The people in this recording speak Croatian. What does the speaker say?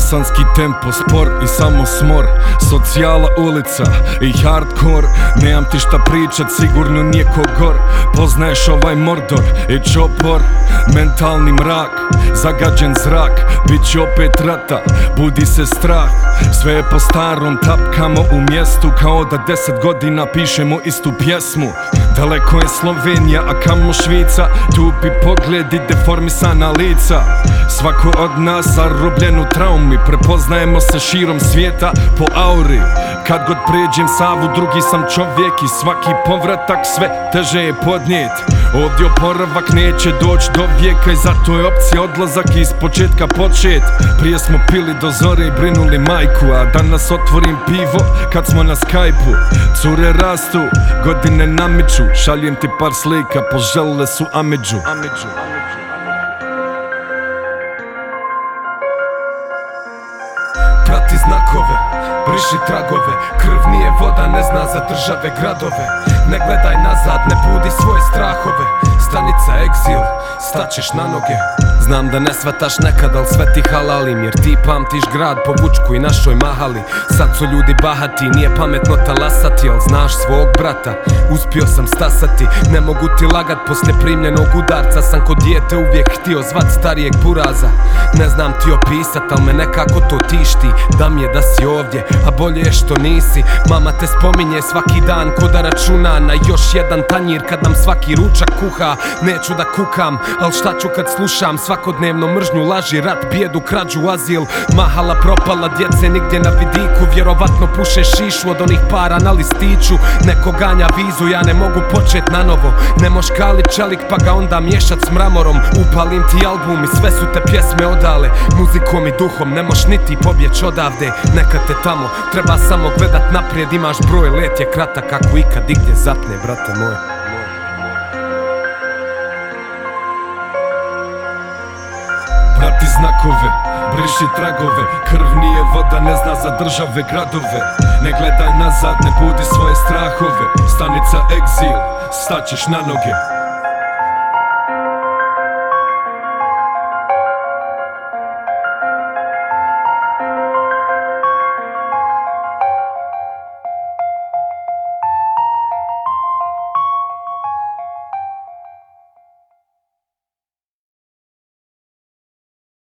Bosanski tempo, spor i samo smor. Socijala ulica i hardcore. Nemam ti šta pričat, sigurno nije gor. Poznaješ ovaj mordor i čopor Mentalni mrak, zagađen zrak. Bit će opet rata, budi se strah. Sve je po starom, tapkamo u mjestu. Kao da deset godina pišemo istu pjesmu. Daleko je Slovenija, a kamo Švica? Tupi pogledi, deformisana lica. Svako od nas zarobljen u traumi Prepoznajemo se širom svijeta po auri. Kad god pređem Savu, drugi sam čovjek I svaki povratak sve teže je podnijet. Ovdje oporavak neće doći do vijeka I zato je opcija odlazak iz početka počet. Prije smo pili do zore i brinuli majku A danas otvorim pivo kad smo na skajpu Cure rastu, godine namiču Šaljem ti par slika, poželile su Amidžu Prati znakove, briši tragove. Krv nije voda, ne zna za države, gradove Exil, staćeš na noge. Znam da ne svataš nekad, al sve ti halalim Jer ti pamtiš grad po Vučku i našoj mahali. Sad su ljudi bahati, nije pametno talasati Al znaš svog brata, uspio sam stasati. Ne mogu ti lagat, poslije primljenog udarca Sam kod dijete uvijek htio zvat starijeg buraza. Ne znam ti opisat, al me nekako to tišti Da mi je da si ovdje, a bolje je što nisi. Mama te spominje svaki dan ko da računa Na još jedan tanjir kad nam svaki ručak kuha Neću da kukam, al šta ću kad slušam Svakodnevno mržnju, laži, rat, bijedu, krađu, azil? Mahala propala, djece nigdje na vidiku Vjerovatno puše šišu od onih para na listiću. Neko ganja vizu, ja ne mogu počet na novo. Ne moš kali čelik pa ga onda miješat s mramorom. Upalim ti album i sve su te pjesme odale. Muzikom i duhom ne moš niti pobjeć odavde. Neka te tamo, treba samo gledat naprijed Imaš broj, let je kratak kako ikad igdje zapne, brate moj znakove, briši tragove. Krv nije voda, ne zna za države, gradove. Ne gledaj nazad, ne budi svoje strahove. Stanica Exil, staćeš na noge